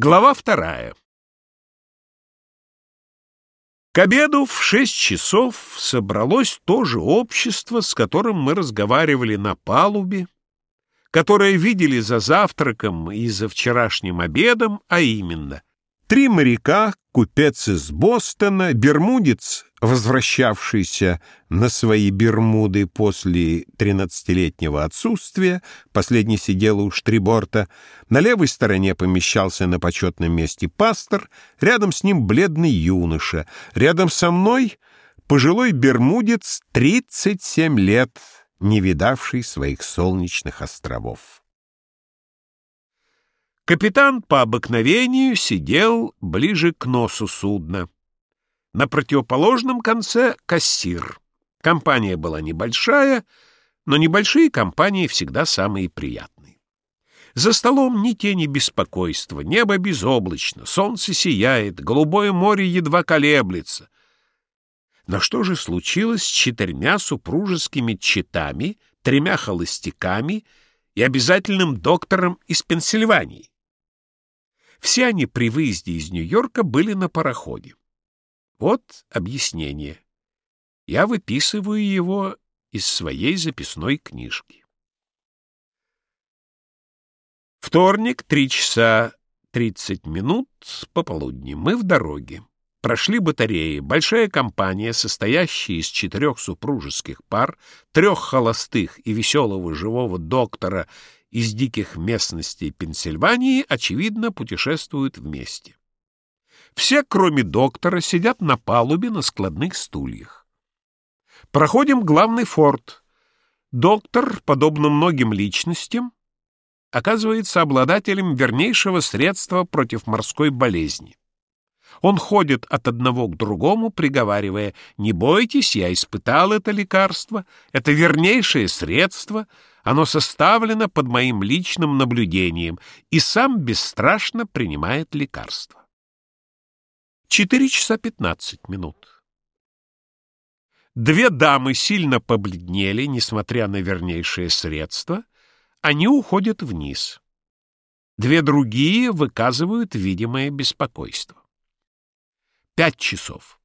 Глава вторая. К обеду в шесть часов собралось то же общество, с которым мы разговаривали на палубе, которое видели за завтраком и за вчерашним обедом, а именно Три моряка, купец из Бостона, бермудец, возвращавшийся на свои Бермуды после тринадцатилетнего отсутствия, последний сидел у штриборта, на левой стороне помещался на почетном месте пастор, рядом с ним бледный юноша, рядом со мной пожилой бермудец, 37 лет, не видавший своих солнечных островов. Капитан по обыкновению сидел ближе к носу судна. На противоположном конце — кассир. Компания была небольшая, но небольшие компании всегда самые приятные. За столом ни тени беспокойства, небо безоблачно, солнце сияет, голубое море едва колеблется. Но что же случилось с четырьмя супружескими читами, тремя холостяками и обязательным доктором из Пенсильвании? Все они при выезде из Нью-Йорка были на пароходе. Вот объяснение. Я выписываю его из своей записной книжки. Вторник, три часа тридцать минут пополудни. Мы в дороге. Прошли батареи. Большая компания, состоящая из четырех супружеских пар, трех холостых и веселого живого доктора из диких местностей Пенсильвании, очевидно, путешествуют вместе. Все, кроме доктора, сидят на палубе на складных стульях. Проходим главный форт. Доктор, подобно многим личностям, оказывается обладателем вернейшего средства против морской болезни. Он ходит от одного к другому, приговаривая, «Не бойтесь, я испытал это лекарство, это вернейшее средство, оно составлено под моим личным наблюдением и сам бесстрашно принимает лекарство». Четыре часа пятнадцать минут. Две дамы сильно побледнели, несмотря на вернейшее средство, они уходят вниз. Две другие выказывают видимое беспокойство. Пять часов.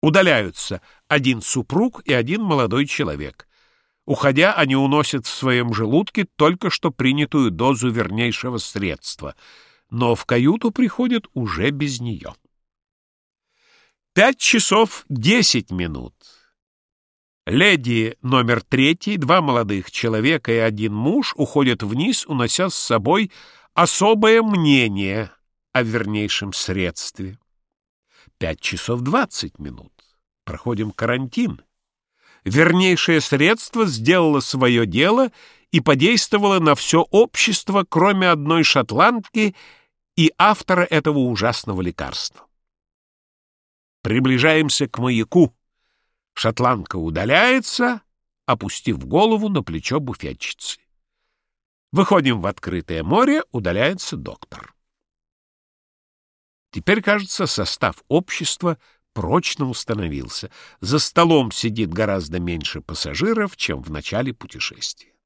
Удаляются один супруг и один молодой человек. Уходя, они уносят в своем желудке только что принятую дозу вернейшего средства, но в каюту приходят уже без нее. Пять часов десять минут. Леди номер третий, два молодых человека и один муж уходят вниз, унося с собой особое мнение о вернейшем средстве. Пять часов двадцать минут. Проходим карантин. Вернейшее средство сделало свое дело и подействовало на все общество, кроме одной шотландки и автора этого ужасного лекарства. Приближаемся к маяку. Шотландка удаляется, опустив голову на плечо буфетчицы. Выходим в открытое море, удаляется доктор. Теперь, кажется, состав общества прочно установился. За столом сидит гораздо меньше пассажиров, чем в начале путешествия.